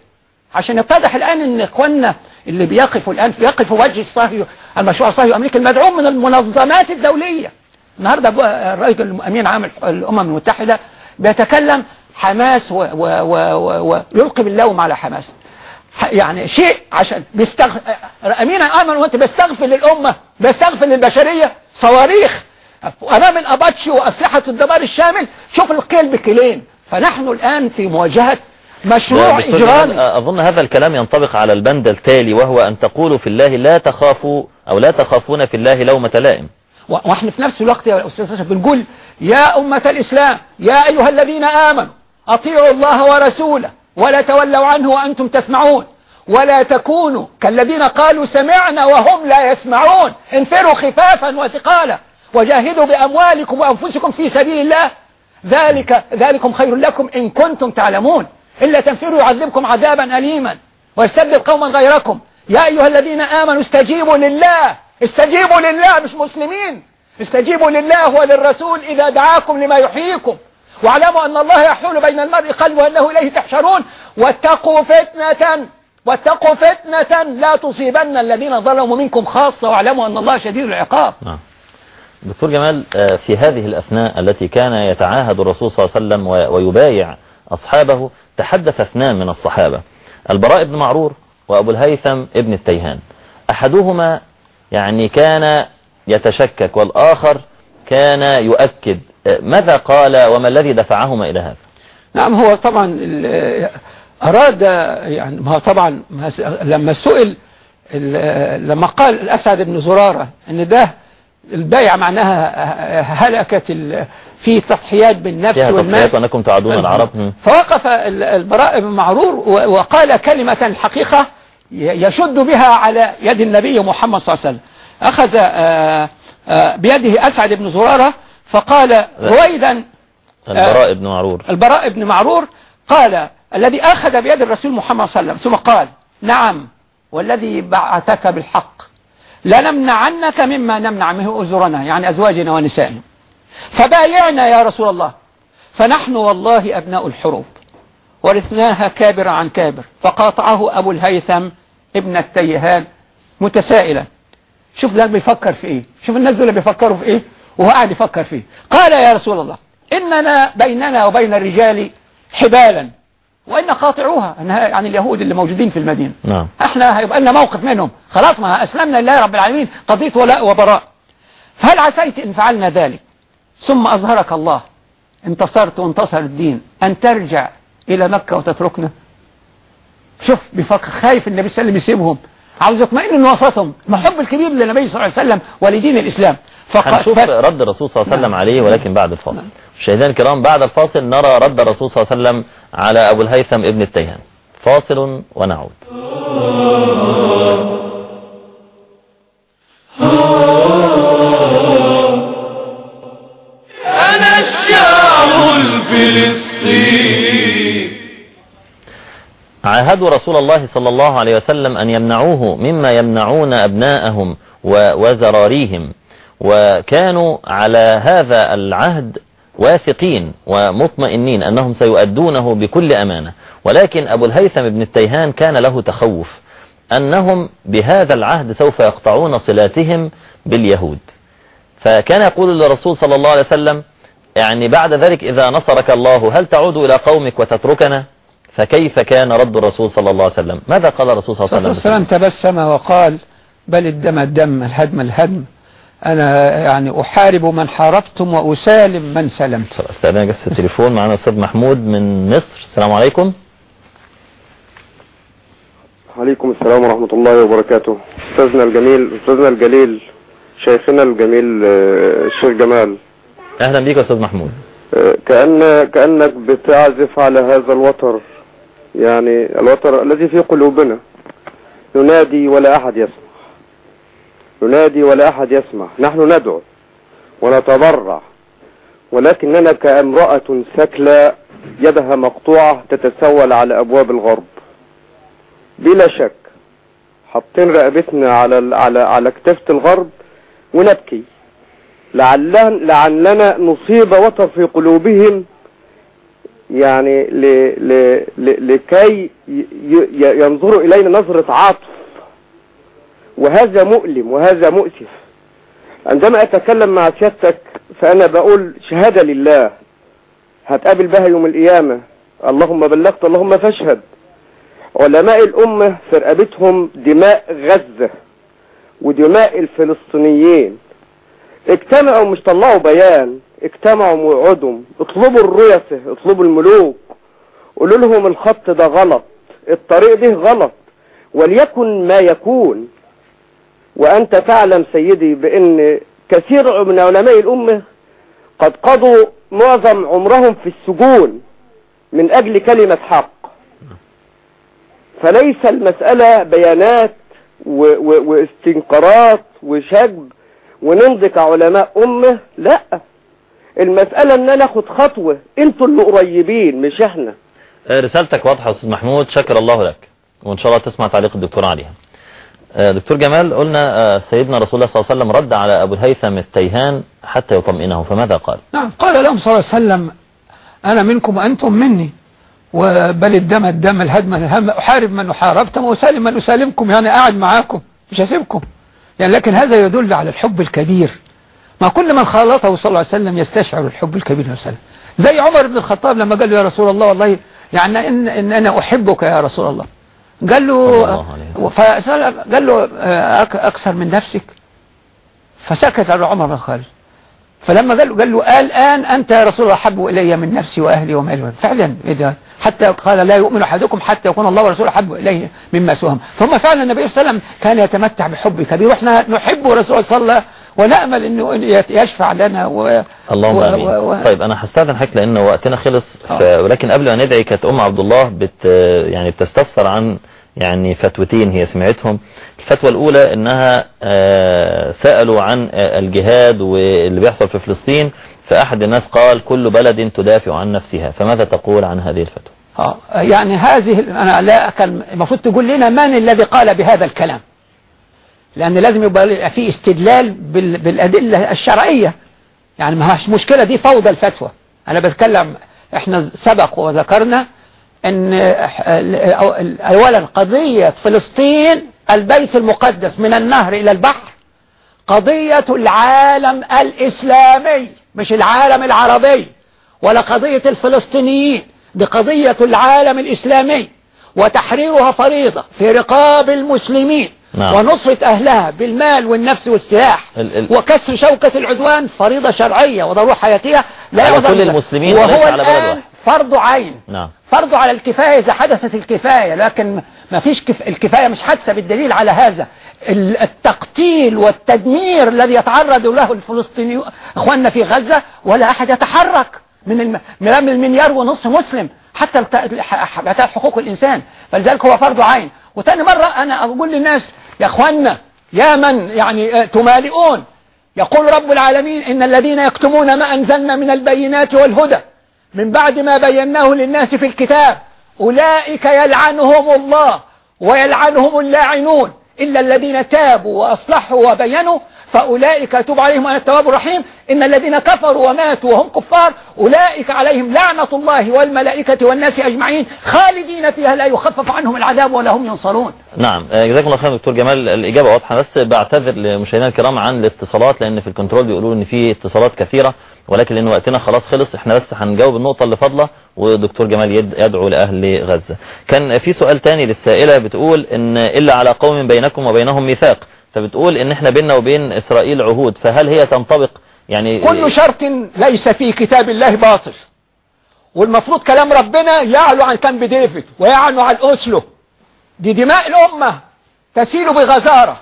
عشان يتضح الآن إن إخواننا اللي بيقفوا الآن بيقفوا وجه الصهيو المشروع الصهيو الأمريكي المدعوم من المنظمات الدولية. النهاردة الرئيس الأمين عام الأمم المتحدة بيتكلم حماس ويلقي باللوم على حماس. يعني شيء عشان بيستغ... أمين آمن وأنت بيستغفر للأمة بيستغفر للبشرية صواريخ أمام الأباتشي وأسلحة الدمار الشامل. شوف القيل بكيلين فنحن الآن في مواجهة مشروع إجرامي. أظن هذا الكلام ينطبق على البند التالي وهو أن تقولوا في الله لا تخافوا أو لا تخافون في الله لومة لائم. وإحنا في نفس الوقت يا أستاذ أشرف بنقول يا أمة الإسلام يا أيها الذين آمنوا أطيعوا الله ورسوله ولا تولوا عنه وأنتم تسمعون. ولا تكونوا كالذين قالوا سمعنا وهم لا يسمعون. انفروا خفافا وثقالا وجاهدوا بأموالكم وأنفسكم في سبيل الله. ذلك ذلكم خير لكم إن كنتم تعلمون. إلا تنفروا يعذبكم عذابا أليما. ويستبدل قوما غيركم. يا أيها الذين آمنوا استجيبوا لله. استجيبوا لله مش مسلمين. استجيبوا لله وللرسول إذا دعاكم لما يحييكم. واعلموا أن الله يحول بين المرء قلبه وأنه إليه تحشرون. واتقوا فتنة واتقوا فتنة لا تصيبن الذين ظلموا منكم خاصة. واعلموا أن الله شديد العقاب. نعم. دكتور جمال آه، في هذه الأثناء التي كان يتعاهد الرسول صلى الله عليه وسلم ويبايع أصحابه تحدث اثنان من الصحابة. البراء بن معرور وأبو الهيثم ابن التيهان. أحدهما يعني كان يتشكك والآخر كان يؤكد. ماذا قال وما الذي دفعهما إلى هذا؟ نعم هو طبعا أراد يعني ما طبعا لما سئل لما قال الأسعد بن زرارة إن ده البيع معناها هلكت في تضحيات بالنفس والمال. وأنكم تعدون العرب. فوقف البراء بن معرور وقال كلمة الحقيقة يشد بها على يد النبي محمد صلى الله عليه وسلم. أخذ آه، آه، بيده أسعد بن زرارة فقال رويدا البراء بن معرور. البراء بن معرور قال الذي أخذ بيد الرسول محمد صلى الله عليه وسلم. ثم قال نعم والذي بعثك بالحق. لنمنعنك مما نمنع منه أزرنا يعني أزواجنا ونسائنا. فبايعنا يا رسول الله. فنحن والله أبناء الحروب. ورثناها كابر عن كابر فقاطعه أبو الهيثم ابن التيهان متسائلا. شوف ده بيفكر في إيه؟ شوف الناس دول بيفكروا في إيه؟ وهو قاعد يفكر فيه. قال يا رسول الله إننا بيننا وبين الرجال حبالا وإن قاطعوها أنها يعني اليهود اللي موجودين في المدينة. نعم. إحنا هيبقى لنا موقف منهم. خلاص ما أسلمنا لله رب العالمين. قضية ولاء وبراء. فهل عسيت إن فعلنا ذلك؟ ثم أظهرك الله. انتصرت وانتصر الدين. أن ترجع إلى مكة وتتركنا. شوف بفكر خايف النبي صلى الله عليه وسلم يسيبهم. عاوز يطمئن من وسطهم. المحب الكبير للنبي صلى الله عليه وسلم ولدين الإسلام. هنشوف رد الرسول صلى الله عليه وسلم نعم. عليه ولكن بعد الفاصل؟ نعم. مشاهدينا الكرام بعد الفاصل نرى رد الرسول صلى الله عليه وسلم على أبو الهيثم ابن التيهان. فاصل ونعود. أنا الشعب الفلسطيني. عاهدوا رسول الله صلى الله عليه وسلم أن يمنعوه مما يمنعون أبناءهم وزراريهم. وكانوا على هذا العهد واثقين ومطمئنين أنهم سيؤدونه بكل أمانة. ولكن أبو الهيثم بن التيهان كان له تخوف أنهم بهذا العهد سوف يقطعون صلاتهم باليهود. فكان يقول للرسول صلى الله عليه وسلم يعني بعد ذلك إذا نصرك الله هل تعود إلى قومك وتتركنا؟ فكيف كان رد الرسول صلى الله عليه وسلم؟ ماذا قال الرسول صلى الله عليه وسلم؟ تبسم وقال بل الدم الدم الهدم الهدم. أنا يعني أحارب من حاربتم وأسالم من سلمت. استاذنا جس التليفون معنا الأستاذ محمود من مصر. السلام عليكم. عليكم السلام ورحمة الله وبركاته. أستاذنا الجميل أستاذنا الجليل شيخنا الجميل آه، الشيخ جمال. أهلا بيك أستاذ محمود. آه، كأن كأنك بتعزف على هذا الوتر. يعني الوتر الذي في قلوبنا. ننادي ولا أحد يسمع. ننادي ولا أحد يسمع. نحن ندعو ونتضرع. ولكننا كامرأة سكلى يدها مقطوعة تتسول على أبواب الغرب. بلا شك حاطين رقبتنا على على على كتافة الغرب ونبكي. لعلنا لعلنا نصيب وطر في قلوبهم يعني ل ل ل لكي ينظروا إلينا نظرة عطف. وهذا مؤلم وهذا مؤسف. عندما أتكلم مع سيادتك فأنا بقول شهادة لله. هتقابل بها يوم القيامة. اللهم بلغت اللهم فاشهد. علماء الأمة في رقبتهم دماء غزة ودماء الفلسطينيين. اجتمعوا مش طلعوا بيان. اجتمعوا وقعدوا اطلبوا الرؤساء اطلبوا الملوك. قولوا لهم الخط ده غلط. الطريق ده غلط. وليكن ما يكون. وأنت تعلم سيدي بأن كثير من علماء الأمة قد قضوا معظم عمرهم في السجون من أجل كلمة حق. فليس المسألة بيانات واستنكارات وشجب ونمضي كعلماء أمة لا. المسألة إن ناخد خطوة. أنتوا اللي قريبين مش إحنا. رسالتك واضحة أستاذ محمود. شكر الله لك. وإن شاء الله تسمع تعليق الدكتور عليها. آه، دكتور جمال قلنا آه، سيدنا رسول الله صلى الله عليه وسلم رد على أبو الهيثم التيهان حتى يطمئنه. فماذا قال؟ نعم قال لهم صلى الله عليه وسلم أنا منكم وأنتم مني. وبل الدم الدم الهدم الهم أحارب من أحاربتم وأسالم من أسالمكم يعني قاعد معاكم مش هسيبكم. يعني لكن هذا يدل على الحب الكبير. ما كل من خالطه صلى الله عليه وسلم يستشعر الحب الكبير وسلم. زي عمر بن الخطاب لما قال له يا رسول الله والله يعني إن, إن أنا أحبك يا رسول الله. قال له فسأل قال له آه، أكثر من نفسك. فسكت على عمر بن خالد فلما قال له قال له الآن أنت يا رسول الله أحب إلي من نفسي وأهلي ومالي. فعلا إذا حتى قال لا يؤمن أحدكم حتى يكون الله ورسوله أحب إليه مما سوهم ثم فعلا النبي صلى الله عليه وسلم كان يتمتع بحب كبير. وإحنا نحب رسول الله صلى الله ونأمل أنه يشفع لنا و... اللهم و... آمين. و... طيب أنا هستأذن حضرتك لأن وقتنا خلص ف... آه. ولكن قبل ما ندعي كانت أم عبد الله بت يعني بتستفسر عن يعني فتوتين هي سمعتهم. الفتوى الأولى إنها آه، سألوا عن آه، الجهاد واللي بيحصل في فلسطين فأحد الناس قال كل بلد تدافع عن نفسها فماذا تقول عن هذه الفتوى؟ يعني هذه أنا لا المفروض تقول لنا من الذي قال بهذا الكلام. لأن لازم يبقى في استدلال بال- بالأدلة الشرعية. يعني ما هش مشكلة دي فوضى الفتوى. أنا بتكلم إحنا سبق وذكرنا أن أولا قضية فلسطين البيت المقدس من النهر إلى البحر. قضية العالم الإسلامي مش العالم العربي ولا قضية الفلسطينيين. دي قضية العالم الإسلامي. وتحريرها فريضة في رقاب المسلمين نعم. ونصرة أهلها بالمال والنفس والسلاح ال- ال- وكسر شوكة العدوان فريضة شرعية وضرورة حياتية لا على كل. المسلمين وهو الآن. فرض عين نعم فرض على الكفاية إذا حدثت الكفاية لكن ما فيش كف... الكفاية مش حادثة بالدليل على هذا ال- التقتيل والتدمير الذي يتعرض له الفلسطينيون إخواننا في غزة ولا أحد يتحرك من الم... من المليار ونصف مسلم حتى بتاع حقوق الإنسان فلذلك هو فرض عين. وتاني مرة أنا أقول للناس يا إخواننا يا من يعني آه، تمالئون. يقول رب العالمين إن الذين يكتمون ما أنزلنا من البينات والهدى من بعد ما بيناه للناس في الكتاب أولئك يلعنهم الله ويلعنهم اللاعنون. إلا الذين تابوا وأصلحوا وبينوا فأولئك يتوب عليهم أنا التواب الرحيم. إن الذين كفروا وماتوا وهم كفار أولئك عليهم لعنة الله والملائكة والناس أجمعين. خالدين فيها لا يخفف عنهم العذاب ولا هم ينصرون. نعم. آه، جزاكم الله خير دكتور جمال. الإجابة واضحة بس بعتذر لمشاهدينا الكرام عن الاتصالات لأن في الكنترول بيقولوا إن في اتصالات كثيرة ولكن لأن وقتنا خلاص خلص إحنا بس هنجاوب النقطة اللي فاضلة ودكتور جمال يد- يدعو لأهل غزة. كان في سؤال تاني للسائلة بتقول إن إلا على قوم بينكم وبينهم ميثاق. فبتقول إن إحنا بيننا وبين إسرائيل عهود فهل هي تنطبق؟ يعني كل شرط ليس في كتاب الله باطل. والمفروض كلام ربنا يعلو عن كامب ديفيد ويعلو عن أسلو دي دماء الأمة تسيل بغزارة.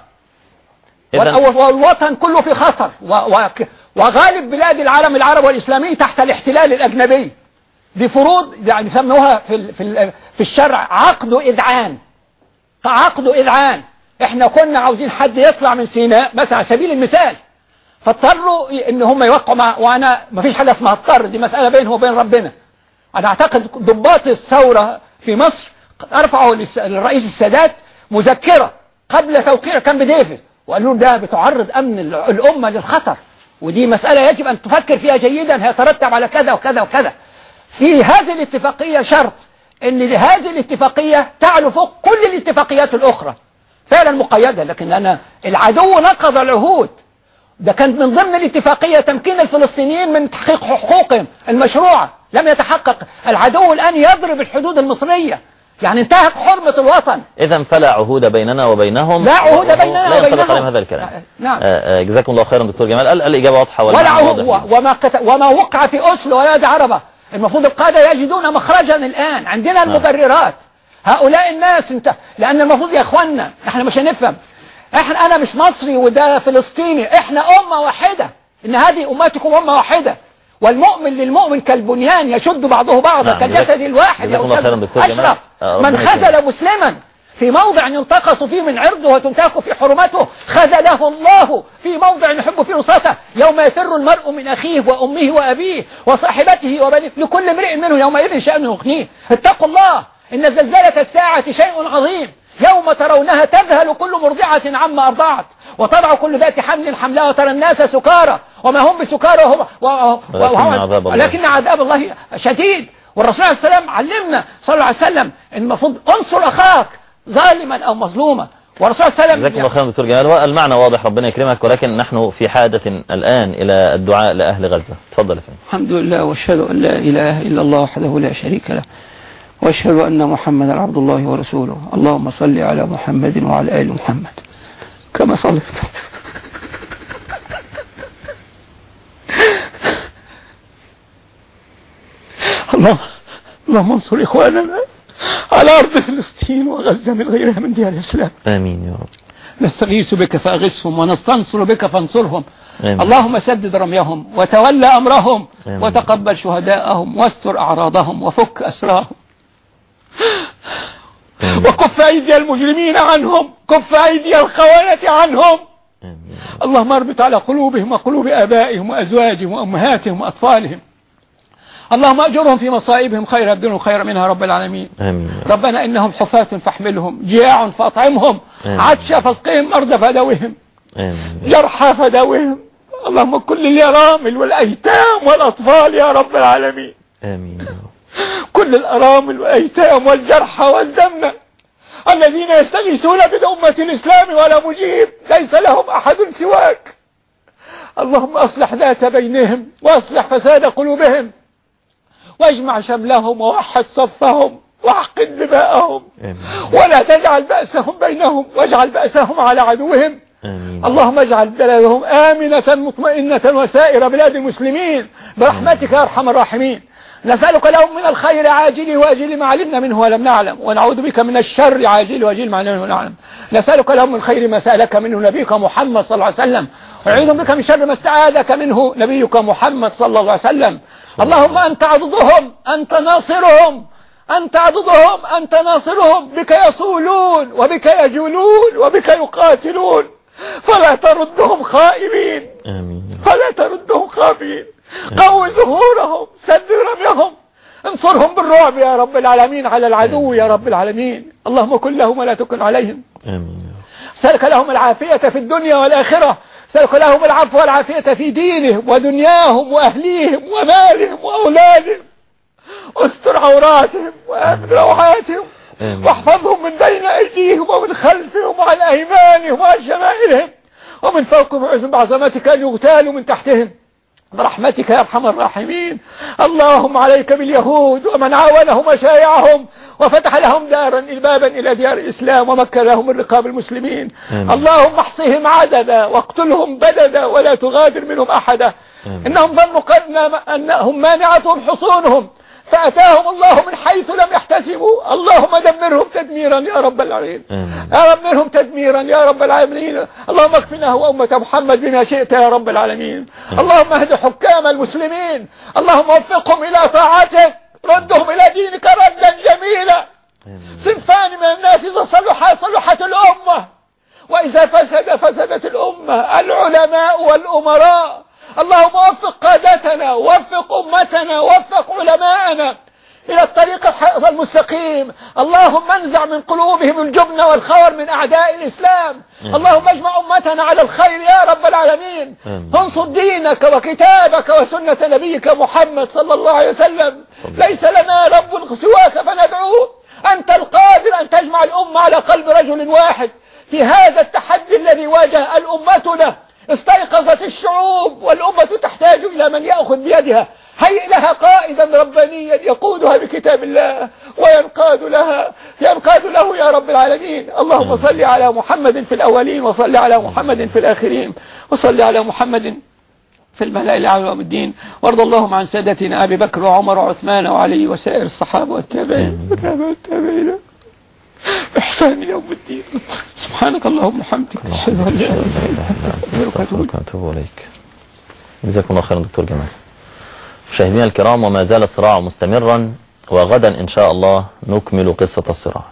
والوطن كله في خطر. وغالب بلاد العالم العربي والإسلامي تحت الاحتلال الأجنبي. دي فروض يعني يسموها في في في الشرع عقد إذعان. عقد إذعان. إحنا كنا عاوزين حد يطلع من سيناء مثلا على سبيل المثال. فاضطروا إن هم يوقعوا مع وأنا ما فيش حاجة اسمها اضطر دي مسألة بينه وبين ربنا. أنا أعتقد ضباط الثورة في مصر ارفعوا للرئيس السادات مذكرة قبل توقيع كامب ديفيد وقالوا ده بتعرض أمن ال- الأمة للخطر ودي مسألة يجب أن تفكر فيها جيدا هيترتب على كذا وكذا وكذا. في هذه الاتفاقية شرط إن هذه الاتفاقية تعلو فوق كل الاتفاقيات الأخرى. فعلا مقيدة لكن أنا العدو نقض العهود. ده كان من ضمن الاتفاقية تمكين الفلسطينيين من تحقيق حقوقهم المشروعة. لم يتحقق. العدو الآن يضرب الحدود المصرية. يعني انتهك حرمة الوطن. إذا فلا عهود بيننا وبينهم. لا عهود بيننا لا وبينهم. عليهم هذا الكلام. نعم. آه، آه، جزاكم الله خيرا دكتور جمال. ال- الإجابة واضحة ولا عهود وما. وما وقع في أسلو ولا عربة. المفروض القادة يجدون مخرجا الآن عندنا المبررات. هؤلاء الناس انت لأن المفروض يا إخوانا إحنا مش هنفهم إحنا أنا مش مصري وده فلسطيني إحنا أمة واحدة إن هذه أمتكم أمة واحدة والمؤمن للمؤمن كالبنيان يشد بعضه بعضا نعم. كالجسد الواحد يا أستاذ. أشرف آه، من. خذل مسلما في موضع ينتقص فيه من عرضه وتنتهك في حرمته خذله الله في موضع يحب فيه نصرته يوم يفر المرء من أخيه وأمه وأبيه وصاحبته وبنيه لكل امرئ منه يومئذ شأن يغنيه اتقوا الله إن زلزلة الساعة شيء عظيم. يوم ترونها تذهل كل مرضعة عما أرضعت. وتضع كل ذات حمل حملها وترى الناس سكارى. وما هم بسكارى وهم و- ولكن عذاب الله. ولكن عذاب الله شديد. والرسول عليه السلام علمنا صلى الله عليه وسلم إن المفروض انصر أخاك ظالما أو مظلوما. والرسول صلى الله عليه جزاكم الله وسلم خيرا دكتور جمال. المعنى واضح ربنا يكرمك ولكن نحن في حاجة الآن إلى الدعاء لأهل غزة. تفضل يا فندم. الحمد لله وأشهد أن لا إله إلا الله وحده لا شريك له. وأشهد أن محمدا عبد الله ورسوله. اللهم صل على محمد وعلى آل محمد. كما صليت. الله اللهم انصر إخواننا على أرض فلسطين وغزة من غيرها من ديار الإسلام. آمين يا رب. نستغيث بك فأغثهم ونستنصر بك فانصرهم. آمين. اللهم سدد رميهم وتولى أمرهم آمين. وتقبل شهداءهم واستر أعراضهم وفك أسراهم وكف أيدي المجرمين عنهم كف أيدي الخونة عنهم. اللهم اربط على قلوبهم وقلوب آبائهم وأزواجهم وأمهاتهم وأطفالهم. اللهم أجرهم في مصائبهم خير أبدلهم خير منها رب العالمين. آمين. ربنا إنهم حفاة فاحملهم جياع فأطعمهم آمين. عطشى فاسقهم مرضى فدوهم جرحى فدوهم. اللهم كل اليرامل والأيتام والأطفال يا رب العالمين. آمين. كل الأرامل والأيتام والجرحى والزمة الذين يستغيثون بالأمة الإسلام ولا مجيب ليس لهم أحد سواك. اللهم أصلح ذات بينهم وأصلح فساد قلوبهم واجمع شملهم ووحد صفهم واحقن دماءهم. ولا تجعل بأسهم بينهم واجعل بأسهم على عدوهم. آمين. اللهم اجعل بلدهم آمنة مطمئنة وسائر بلاد المسلمين. برحمتك يا أرحم الراحمين. نسألك لهم من الخير عاجله وأجل ما علمنا منه ولم نعلم ونعوذ بك من الشر عاجله وأجل ما علمنا منه ولم نعلم. نسألك لهم من خير ما سألك منه نبيك محمد صلى الله عليه وسلم. ونعوذ بك من شر ما استعاذك منه نبيك محمد صلى الله عليه وسلم. اللهم أنت عضدهم أنت ناصرهم أنت عضدهم أنت ناصرهم بك يصولون وبك يجولون وبك يقاتلون. فلا تردهم خائبين. آمين فلا تردهم خائبين [laughs] قوي ظهورهم سد رميهم. انصرهم بالرعب يا رب العالمين على العدو يا رب العالمين. اللهم كن لهم ولا تكن عليهم. رب. سلك لهم العافية في الدنيا والآخرة. سلك لهم العفو والعافية في دينهم ودنياهم وأهليهم ومالهم وأولادهم. استر عوراتهم وآمن روعاتهم. واحفظهم من بين أيديهم ومن خلفهم وعن أيمانهم وعن شمائلهم. ومن فوقهم وعزم بعظمتك أن يغتالوا من تحتهم. برحمتك يا أرحم الراحمين اللهم عليك باليهود ومن عاونهم وشايعهم وفتح لهم دارا بابا إلى ديار الإسلام ومكن لهم من رقاب المسلمين آمين. اللهم احصهم عددا واقتلهم بددا ولا تغادر منهم أحدا آمين. إنهم ظنوا قد- أنهم مانعتهم حصونهم فأتاهم الله من حيث لم يحتسبوا. اللهم دمرهم تدميرا يا رب العالمين. رب منهم تدميرا يا رب العالمين. اللهم اكفنا هو أمة محمد بما شئت يا رب العالمين. اللهم اهد حكام المسلمين. اللهم وفقهم إلى طاعتك ردهم إلى دينك ردا جميلا. صنفان من الناس إذا صلح صلحت الأمة. وإذا فسد فسدت الأمة. العلماء والأمراء. اللهم وفق قادتنا وفق أمتنا وفق علماءنا. إلى الطريق المستقيم. اللهم انزع من قلوبهم الجبن والخور من أعداء الإسلام. اللهم اجمع أمتنا على الخير يا رب العالمين. انصر دينك وكتابك وسنة نبيك محمد صلى الله عليه وسلم. ليس لنا رب سواك فندعوه أنت القادر أن تجمع الأمة على قلب رجل واحد. في هذا التحدي الذي واجه الأمتنا استيقظت الشعوب والأمة تحتاج إلى من يأخذ بيدها. هيئ لها قائدا ربانيا يقودها بكتاب الله وينقاد لها ينقاد له يا رب العالمين. اللهم صل على محمد في الأولين وصل على محمد في الآخرين وصل على محمد في الملأ الأعلى يوم الدين. وارض اللهم عن سادتنا أبي بكر وعمر وعثمان وعلي وسائر الصحابة والتابعين. والتابعين. إحسان يوم الدين. سبحانك اللهم وبحمدك. أشهد أن لا إله إلا أنت. أستغفرك وأتوب إليك. جزاكم الله خيرا دكتور جمال. مشاهدينا الكرام وما زال الصراع مستمرا وغدا إن شاء الله نكمل قصة الصراع.